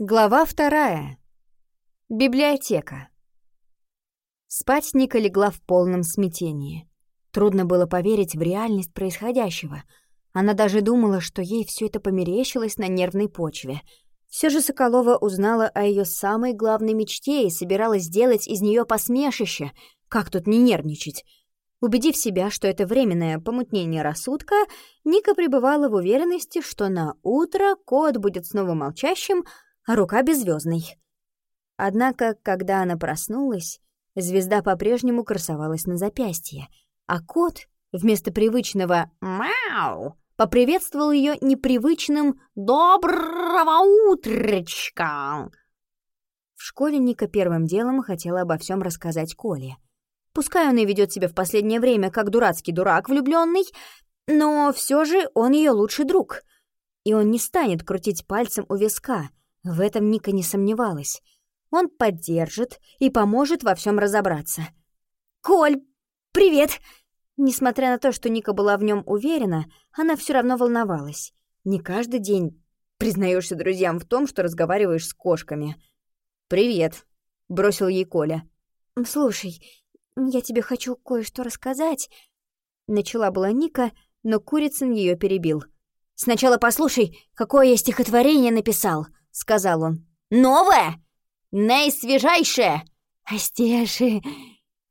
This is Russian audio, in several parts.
Глава вторая. Библиотека. Спать Ника легла в полном смятении. Трудно было поверить в реальность происходящего. Она даже думала, что ей все это померещилось на нервной почве. Все же Соколова узнала о ее самой главной мечте и собиралась сделать из нее посмешище. Как тут не нервничать? Убедив себя, что это временное помутнение рассудка, Ника пребывала в уверенности, что на утро кот будет снова молчащим, а рука беззвездной. Однако, когда она проснулась, звезда по-прежнему красовалась на запястье, а кот вместо привычного «мяу» поприветствовал ее непривычным «доброго утречка». В школе Ника первым делом хотела обо всем рассказать Коле. Пускай он и ведет себя в последнее время как дурацкий дурак влюбленный, но все же он ее лучший друг. И он не станет крутить пальцем у виска, в этом Ника не сомневалась. Он поддержит и поможет во всем разобраться. «Коль, привет!» Несмотря на то, что Ника была в нем уверена, она все равно волновалась. Не каждый день признаешься друзьям в том, что разговариваешь с кошками. «Привет», — бросил ей Коля. «Слушай, я тебе хочу кое-что рассказать». Начала была Ника, но Курицын ее перебил. «Сначала послушай, какое я стихотворение написал», — сказал он. «Новое? Наисвежайшее! Астеши,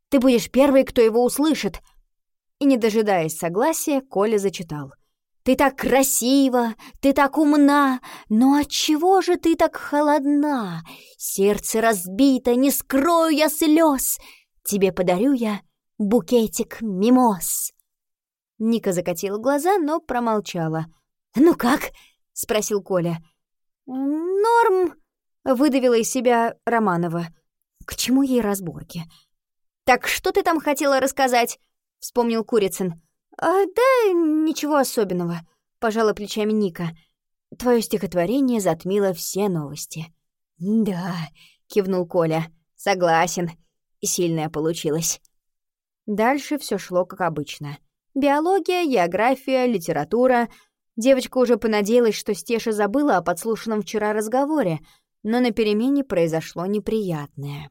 ты будешь первый, кто его услышит!» И, не дожидаясь согласия, Коля зачитал. «Ты так красива, ты так умна, но отчего же ты так холодна? Сердце разбито, не скрою я слез, тебе подарю я букетик мимоз». Ника закатила глаза, но промолчала. «Ну как?» — спросил Коля. Выдавила из себя Романова. «К чему ей разборки?» «Так что ты там хотела рассказать?» — вспомнил Курицын. «А, «Да ничего особенного», — пожала плечами Ника. «Твое стихотворение затмило все новости». «Да», — кивнул Коля. «Согласен. Сильное получилось». Дальше все шло как обычно. Биология, география, литература — Девочка уже понадеялась, что Стеша забыла о подслушанном вчера разговоре, но на перемене произошло неприятное.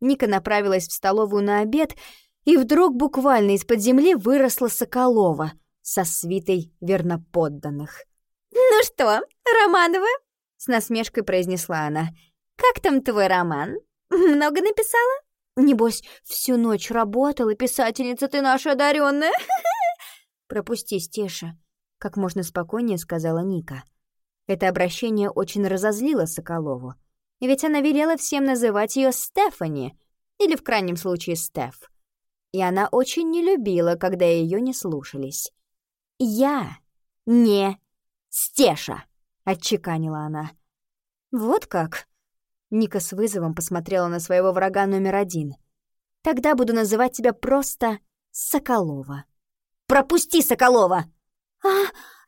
Ника направилась в столовую на обед, и вдруг буквально из-под земли выросла Соколова со свитой верноподданных. «Ну что, Романова?» — с насмешкой произнесла она. «Как там твой роман? Много написала?» «Небось, всю ночь работала, писательница ты наша одаренная. «Пропусти, Стеша», — как можно спокойнее сказала Ника. Это обращение очень разозлило Соколову. Ведь она велела всем называть ее Стефани, или в крайнем случае Стеф. И она очень не любила, когда ее не слушались. «Я не Стеша», — отчеканила она. «Вот как?» Ника с вызовом посмотрела на своего врага номер один. «Тогда буду называть тебя просто Соколова». «Пропусти, Соколова!» «А,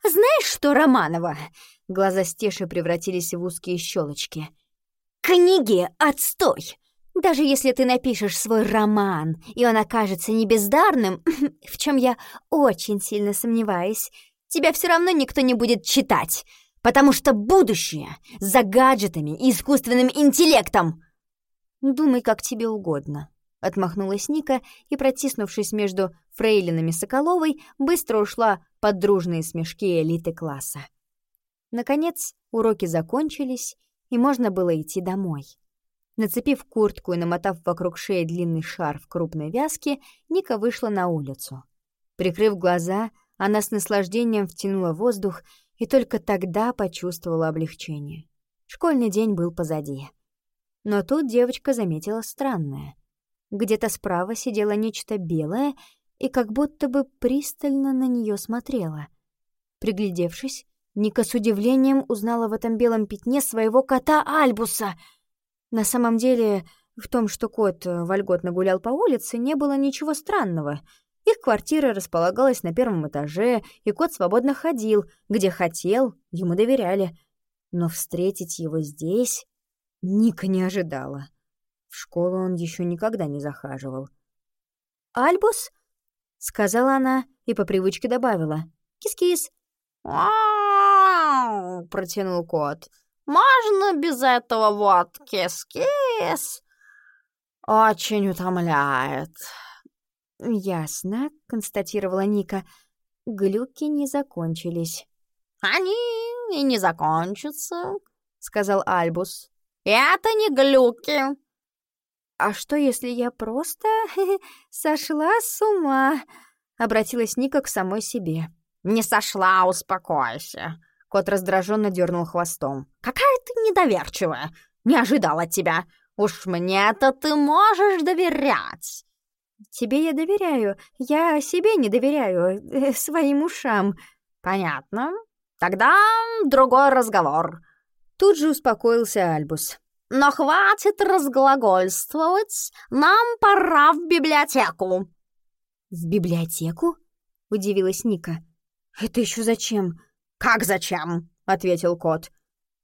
знаешь что, Романова?» Глаза Стеши превратились в узкие щелочки. «Книги — отстой! Даже если ты напишешь свой роман, и он окажется не бездарным, в чем я очень сильно сомневаюсь, тебя все равно никто не будет читать, потому что будущее за гаджетами и искусственным интеллектом!» «Думай, как тебе угодно», Отмахнулась Ника и, протиснувшись между фрейлинами Соколовой, быстро ушла под дружные смешки элиты класса. Наконец, уроки закончились, и можно было идти домой. Нацепив куртку и намотав вокруг шеи длинный шарф крупной вязки, Ника вышла на улицу. Прикрыв глаза, она с наслаждением втянула воздух и только тогда почувствовала облегчение. Школьный день был позади. Но тут девочка заметила странное. Где-то справа сидело нечто белое и как будто бы пристально на нее смотрело. Приглядевшись, Ника с удивлением узнала в этом белом пятне своего кота Альбуса. На самом деле, в том, что кот вольготно гулял по улице, не было ничего странного. Их квартира располагалась на первом этаже, и кот свободно ходил, где хотел, ему доверяли. Но встретить его здесь Ника не ожидала. В школу он еще никогда не захаживал. «Альбус?» — сказала она и по привычке добавила. «Кис-кис». протянул кот. Можно без этого вот кис-кис? Очень утомляет». «Ясно», — констатировала Ника. Глюки не закончились. «Они и не закончатся», — сказал Альбус. «Это не глюки». «А что, если я просто сошла с ума?» — обратилась Ника к самой себе. «Не сошла, успокойся». Кот раздраженно дернул хвостом. «Какая ты недоверчивая! Не ожидала тебя! Уж мне-то ты можешь доверять!» «Тебе я доверяю. Я себе не доверяю. Э, своим ушам». «Понятно. Тогда другой разговор». Тут же успокоился Альбус. «Но хватит разглагольствовать. Нам пора в библиотеку». «В библиотеку?» — удивилась Ника. «Это еще зачем?» «Как зачем?» — ответил кот.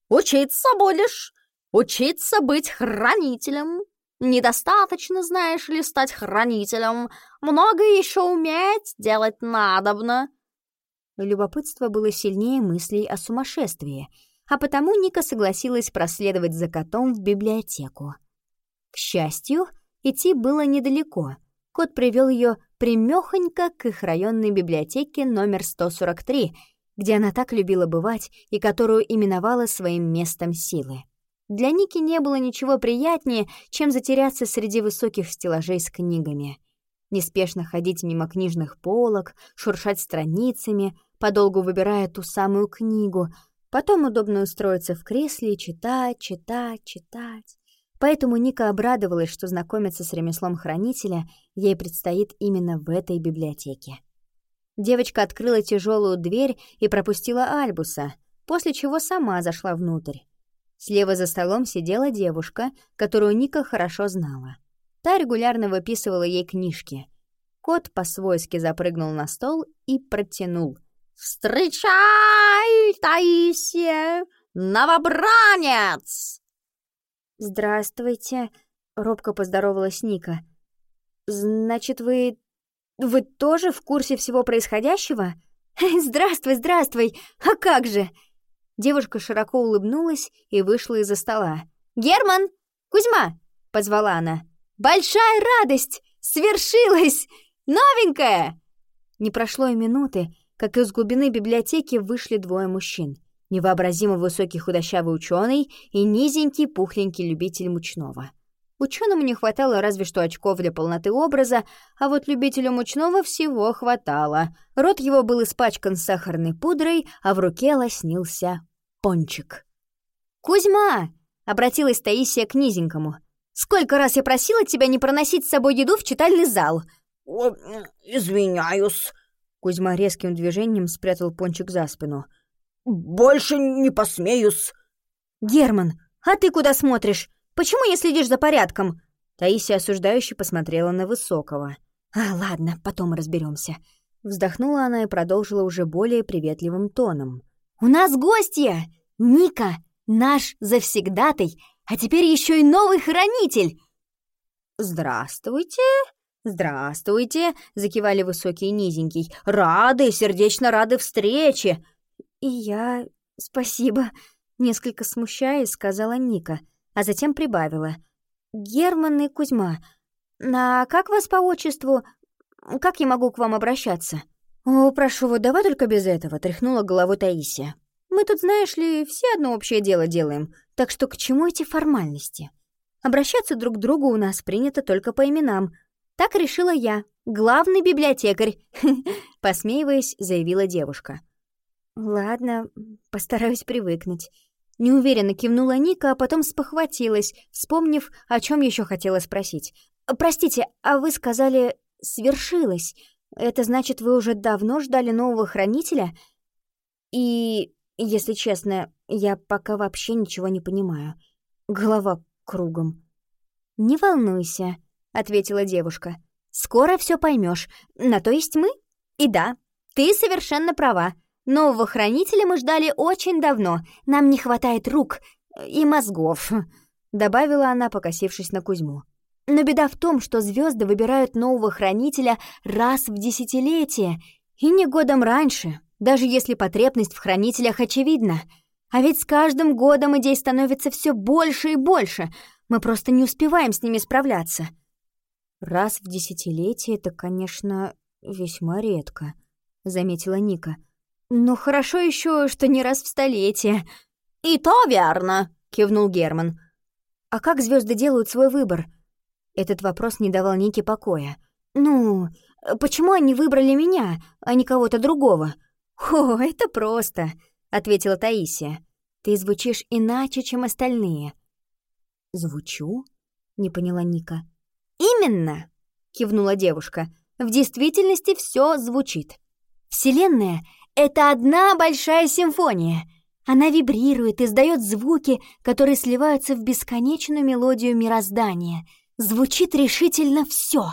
«Учиться будешь. Учиться быть хранителем. Недостаточно, знаешь ли, стать хранителем. Много еще уметь делать надобно». Любопытство было сильнее мыслей о сумасшествии, а потому Ника согласилась проследовать за котом в библиотеку. К счастью, идти было недалеко. Кот привел ее примехонько к их районной библиотеке номер 143, где она так любила бывать и которую именовала своим местом силы. Для Ники не было ничего приятнее, чем затеряться среди высоких стеллажей с книгами. Неспешно ходить мимо книжных полок, шуршать страницами, подолгу выбирая ту самую книгу, потом удобно устроиться в кресле и читать, читать, читать. Поэтому Ника обрадовалась, что знакомиться с ремеслом хранителя ей предстоит именно в этой библиотеке. Девочка открыла тяжелую дверь и пропустила Альбуса, после чего сама зашла внутрь. Слева за столом сидела девушка, которую Ника хорошо знала. Та регулярно выписывала ей книжки. Кот по-свойски запрыгнул на стол и протянул. «Встречай, Таисия! Новобранец!» «Здравствуйте», — робко поздоровалась Ника. «Значит, вы... вы тоже в курсе всего происходящего?» «Здравствуй, здравствуй! А как же!» Девушка широко улыбнулась и вышла из-за стола. «Герман! Кузьма!» — позвала она. «Большая радость! Свершилась! Новенькая!» Не прошло и минуты, как из глубины библиотеки вышли двое мужчин. Невообразимо высокий худощавый ученый и низенький пухленький любитель мучного. Ученому не хватало разве что очков для полноты образа, а вот любителю мучного всего хватало. Рот его был испачкан сахарной пудрой, а в руке лоснился пончик. «Кузьма!» — обратилась Таисия к низенькому. «Сколько раз я просила тебя не проносить с собой еду в читальный зал!» «Извиняюсь!» Кузьма резким движением спрятал пончик за спину. «Больше не посмеюсь!» «Герман, а ты куда смотришь? Почему не следишь за порядком?» Таисия осуждающе посмотрела на Высокого. «А, ладно, потом разберемся. Вздохнула она и продолжила уже более приветливым тоном. «У нас гостья! Ника, наш завсегдатый, а теперь еще и новый хранитель!» «Здравствуйте!» «Здравствуйте!» — закивали высокий и низенький. «Рады, сердечно рады встрече!» «И я... спасибо!» — несколько смущаясь, сказала Ника — а затем прибавила. «Герман и Кузьма, а как вас по отчеству? Как я могу к вам обращаться?» «О, прошу, вот давай только без этого», — тряхнула головой Таисия. «Мы тут, знаешь ли, все одно общее дело делаем, так что к чему эти формальности? Обращаться друг к другу у нас принято только по именам. Так решила я, главный библиотекарь», — посмеиваясь, заявила девушка. «Ладно, постараюсь привыкнуть». Неуверенно кивнула Ника, а потом спохватилась, вспомнив, о чем еще хотела спросить. «Простите, а вы сказали «свершилось». Это значит, вы уже давно ждали нового хранителя? И, если честно, я пока вообще ничего не понимаю. Голова кругом». «Не волнуйся», — ответила девушка. «Скоро все поймешь. На то есть мы? И да, ты совершенно права. Нового хранителя мы ждали очень давно. Нам не хватает рук и мозгов», — добавила она, покосившись на Кузьму. «Но беда в том, что звезды выбирают нового хранителя раз в десятилетие, и не годом раньше, даже если потребность в хранителях очевидна. А ведь с каждым годом идей становится все больше и больше. Мы просто не успеваем с ними справляться. Раз в десятилетие это, конечно, весьма редко, заметила Ника. Но хорошо еще, что не раз в столетие. И то верно, кивнул Герман. А как звезды делают свой выбор? Этот вопрос не давал Нике покоя. Ну, почему они выбрали меня, а не кого-то другого? О, это просто, ответила Таисия. Ты звучишь иначе, чем остальные. Звучу? Не поняла Ника. «Именно!» — кивнула девушка. «В действительности все звучит. Вселенная — это одна большая симфония. Она вибрирует, издает звуки, которые сливаются в бесконечную мелодию мироздания. Звучит решительно все.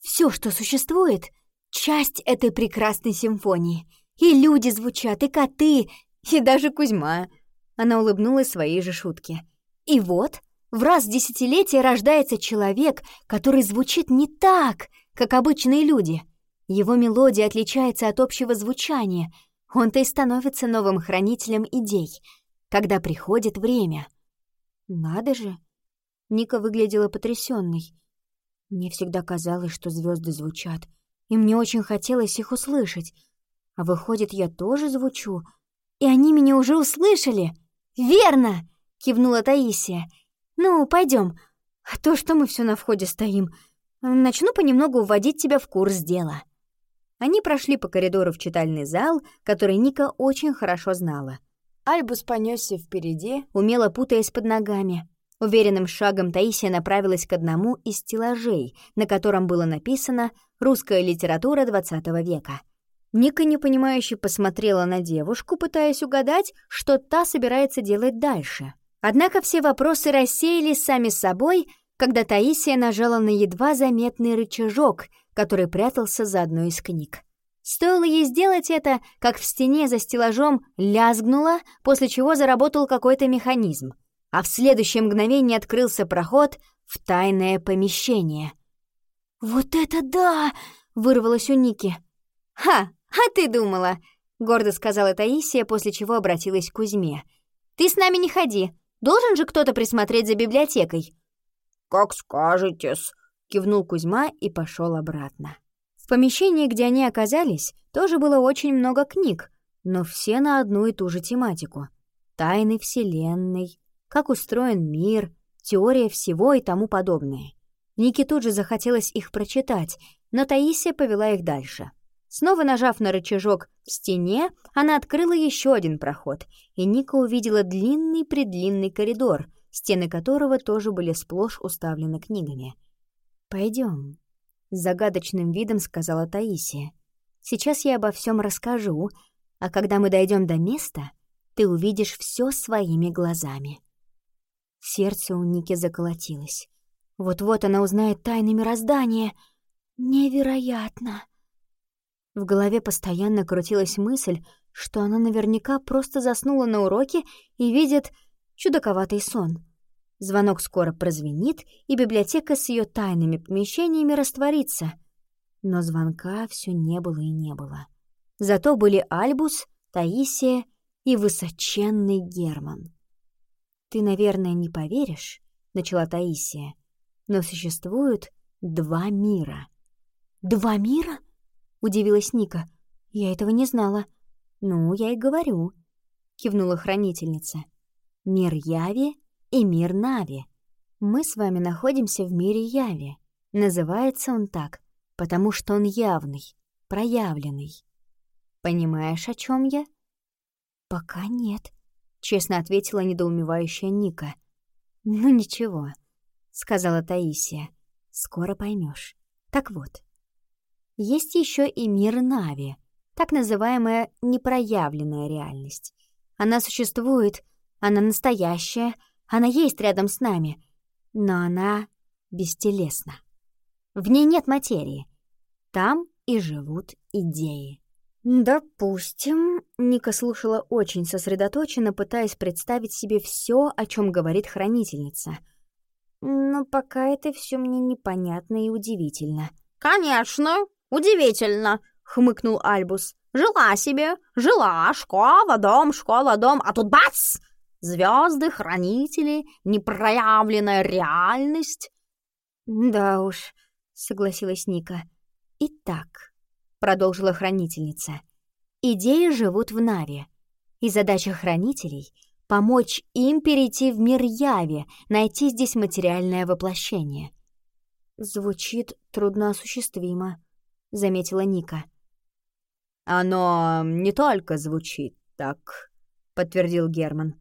Все, что существует — часть этой прекрасной симфонии. И люди звучат, и коты, и даже Кузьма». Она улыбнулась своей же шутке. «И вот, в раз в десятилетие рождается человек, который звучит не так, как обычные люди. Его мелодия отличается от общего звучания. Он-то и становится новым хранителем идей, когда приходит время. Надо же! Ника выглядела потрясенной. Мне всегда казалось, что звезды звучат, и мне очень хотелось их услышать. А выходит, я тоже звучу, и они меня уже услышали. «Верно!» — кивнула Таисия — «Ну, пойдем. А то, что мы все на входе стоим. Начну понемногу вводить тебя в курс дела». Они прошли по коридору в читальный зал, который Ника очень хорошо знала. Альбус понесся впереди, умело путаясь под ногами. Уверенным шагом Таисия направилась к одному из стеллажей, на котором было написано «Русская литература XX века». Ника непонимающе посмотрела на девушку, пытаясь угадать, что та собирается делать дальше. Однако все вопросы рассеялись сами собой, когда Таисия нажала на едва заметный рычажок, который прятался за одной из книг. Стоило ей сделать это, как в стене за стеллажом лязгнуло, после чего заработал какой-то механизм, а в следующее мгновение открылся проход в тайное помещение. «Вот это да!» — вырвалось у Ники. «Ха! А ты думала!» — гордо сказала Таисия, после чего обратилась к Кузьме. «Ты с нами не ходи. Должен же кто-то присмотреть за библиотекой». «Как скажете-с», — кивнул Кузьма и пошел обратно. В помещении, где они оказались, тоже было очень много книг, но все на одну и ту же тематику. Тайны Вселенной, как устроен мир, теория всего и тому подобное. Нике тут же захотелось их прочитать, но Таисия повела их дальше. Снова нажав на рычажок в стене, она открыла еще один проход, и Ника увидела длинный-предлинный коридор, стены которого тоже были сплошь уставлены книгами. Пойдем, с загадочным видом сказала Таисия. «Сейчас я обо всем расскажу, а когда мы дойдем до места, ты увидишь все своими глазами». Сердце у Ники заколотилось. Вот-вот она узнает тайны мироздания. Невероятно! В голове постоянно крутилась мысль, что она наверняка просто заснула на уроке и видит чудаковатый сон. Звонок скоро прозвенит, и библиотека с ее тайными помещениями растворится. Но звонка все не было и не было. Зато были Альбус, Таисия и высоченный Герман. «Ты, наверное, не поверишь», — начала Таисия, «но существуют два мира». «Два мира?» Удивилась Ника. «Я этого не знала». «Ну, я и говорю», — кивнула хранительница. «Мир Яви и мир Нави. Мы с вами находимся в мире Яви. Называется он так, потому что он явный, проявленный. Понимаешь, о чем я?» «Пока нет», — честно ответила недоумевающая Ника. «Ну ничего», — сказала Таисия. «Скоро поймешь. Так вот, есть еще и мир Нави, так называемая непроявленная реальность. Она существует, она настоящая, она есть рядом с нами, но она бестелесна. В ней нет материи. Там и живут идеи. «Допустим», — Ника слушала очень сосредоточенно, пытаясь представить себе все, о чем говорит хранительница. «Но пока это все мне непонятно и удивительно». «Конечно, «Удивительно. хмыкнул Альбус. «Жила себе, жила, школа, дом, школа, дом, а тут бац! Звезды, хранители, непроявленная реальность». «Да уж», — согласилась Ника. «Итак», — продолжила хранительница, — «идеи живут в Наве, и задача хранителей — помочь им перейти в мир Яви, найти здесь материальное воплощение». «Звучит трудноосуществимо», — заметила Ника. «Оно не только звучит так», — подтвердил Герман.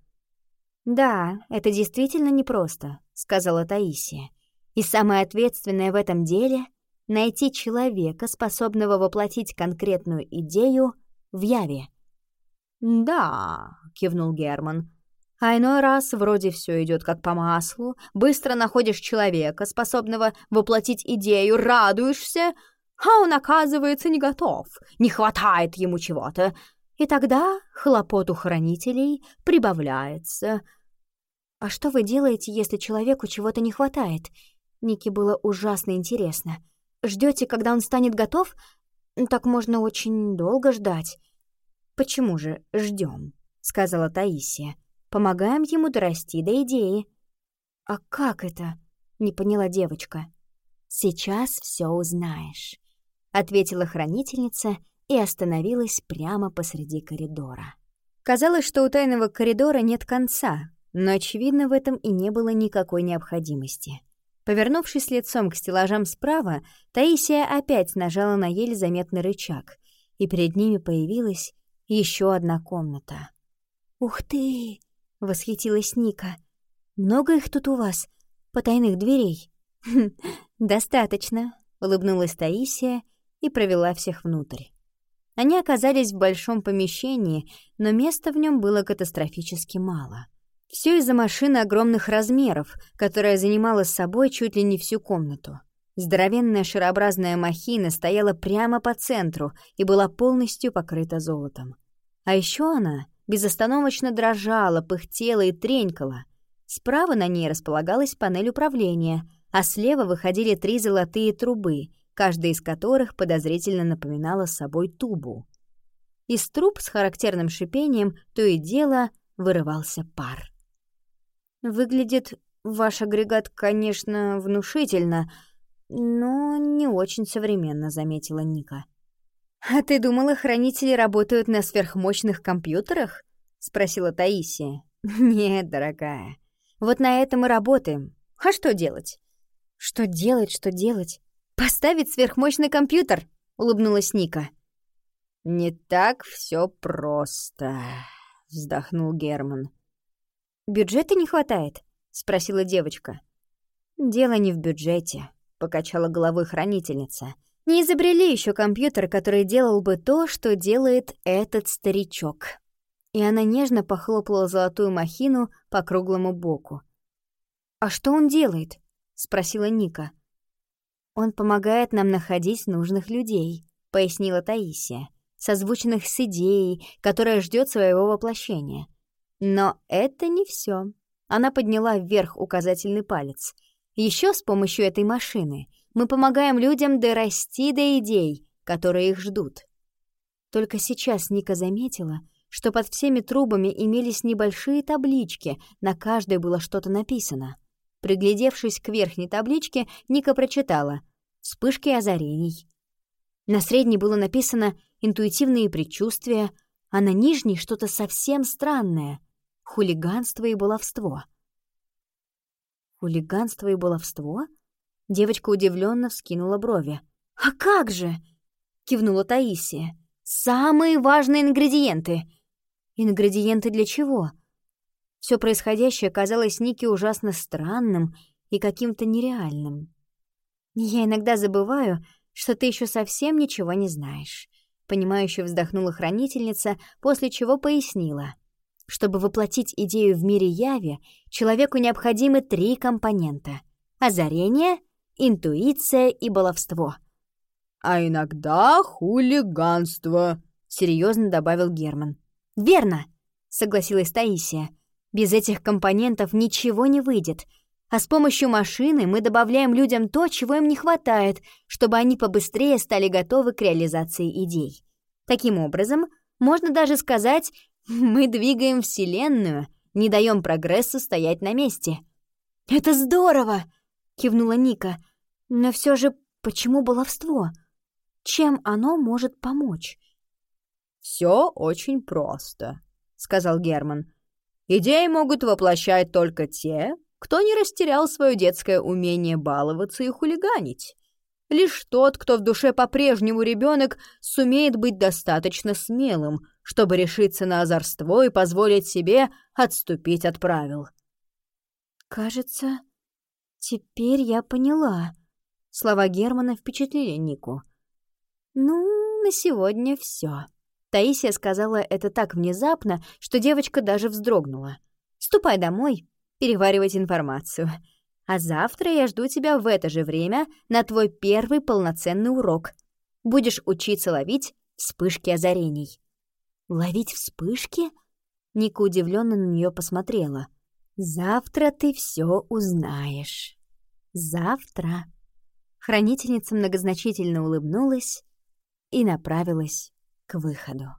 «Да, это действительно непросто», — сказала Таисия. «И самое ответственное в этом деле — найти человека, способного воплотить конкретную идею в яве». «Да», — кивнул Герман. «А иной раз вроде все идет как по маслу, быстро находишь человека, способного воплотить идею, радуешься, а он, оказывается, не готов, не хватает ему чего-то, и тогда хлопот у хранителей прибавляется. «А что вы делаете, если человеку чего-то не хватает?» Нике было ужасно интересно. Ждете, когда он станет готов? Так можно очень долго ждать». «Почему же ждем? сказала Таисия. «Помогаем ему дорасти до идеи». «А как это?» — не поняла девочка. «Сейчас все узнаешь» ответила хранительница и остановилась прямо посреди коридора. Казалось, что у тайного коридора нет конца, но, очевидно, в этом и не было никакой необходимости. Повернувшись лицом к стеллажам справа, Таисия опять нажала на еле заметный рычаг, и перед ними появилась еще одна комната. «Ух ты!» — восхитилась Ника. «Много их тут у вас? Потайных дверей?» «Достаточно», — улыбнулась Таисия и провела всех внутрь. Они оказались в большом помещении, но места в нем было катастрофически мало. Все из-за машины огромных размеров, которая занимала с собой чуть ли не всю комнату. Здоровенная шарообразная махина стояла прямо по центру и была полностью покрыта золотом. А еще она безостановочно дрожала, пыхтела и тренькала. Справа на ней располагалась панель управления, а слева выходили три золотые трубы — каждая из которых подозрительно напоминала собой тубу. Из труб с характерным шипением то и дело вырывался пар. «Выглядит ваш агрегат, конечно, внушительно, но не очень современно», — заметила Ника. «А ты думала, хранители работают на сверхмощных компьютерах?» — спросила Таисия. «Нет, дорогая. Вот на этом и работаем. А что делать?» «Что делать, что делать? «Поставить сверхмощный компьютер», — улыбнулась Ника. «Не так все просто», — вздохнул Герман. «Бюджета не хватает?» — спросила девочка. «Дело не в бюджете», — покачала головой хранительница. «Не изобрели еще компьютер, который делал бы то, что делает этот старичок». И она нежно похлопала золотую махину по круглому боку. «А что он делает?» — спросила Ника. «Он помогает нам находить нужных людей», — пояснила Таисия, созвученных с идеей, которая ждет своего воплощения. Но это не все. Она подняла вверх указательный палец. Еще с помощью этой машины мы помогаем людям дорасти до идей, которые их ждут. Только сейчас Ника заметила, что под всеми трубами имелись небольшие таблички, на каждой было что-то написано. Приглядевшись к верхней табличке, Ника прочитала «Вспышки озарений». На средней было написано «Интуитивные предчувствия», а на нижней что-то совсем странное — «Хулиганство и баловство». «Хулиганство и баловство?» Девочка удивленно вскинула брови. «А как же?» — кивнула Таисия. «Самые важные ингредиенты!» «Ингредиенты для чего?» Все происходящее казалось Нике ужасно странным и каким-то нереальным. «Я иногда забываю, что ты еще совсем ничего не знаешь», — понимающе вздохнула хранительница, после чего пояснила. «Чтобы воплотить идею в мире яви, человеку необходимы три компонента — озарение, интуиция и баловство». «А иногда хулиганство», — серьезно добавил Герман. «Верно», — согласилась Таисия. Без этих компонентов ничего не выйдет. А с помощью машины мы добавляем людям то, чего им не хватает, чтобы они побыстрее стали готовы к реализации идей. Таким образом, можно даже сказать, мы двигаем Вселенную, не даем прогрессу стоять на месте. «Это здорово!» — кивнула Ника. «Но все же почему баловство? Чем оно может помочь?» «Все очень просто», — сказал Герман. «Идеи могут воплощать только те, кто не растерял свое детское умение баловаться и хулиганить. Лишь тот, кто в душе по-прежнему ребенок, сумеет быть достаточно смелым, чтобы решиться на озорство и позволить себе отступить от правил. «Кажется, теперь я поняла». Слова Германа впечатлили Нику. «Ну, на сегодня все. Таисия сказала это так внезапно, что девочка даже вздрогнула. «Ступай домой, переваривать информацию. А завтра я жду тебя в это же время на твой первый полноценный урок. Будешь учиться ловить вспышки озарений». «Ловить вспышки?» Ника удивленно на нее посмотрела. «Завтра ты все узнаешь. Завтра». Хранительница многозначительно улыбнулась и направилась к выходу.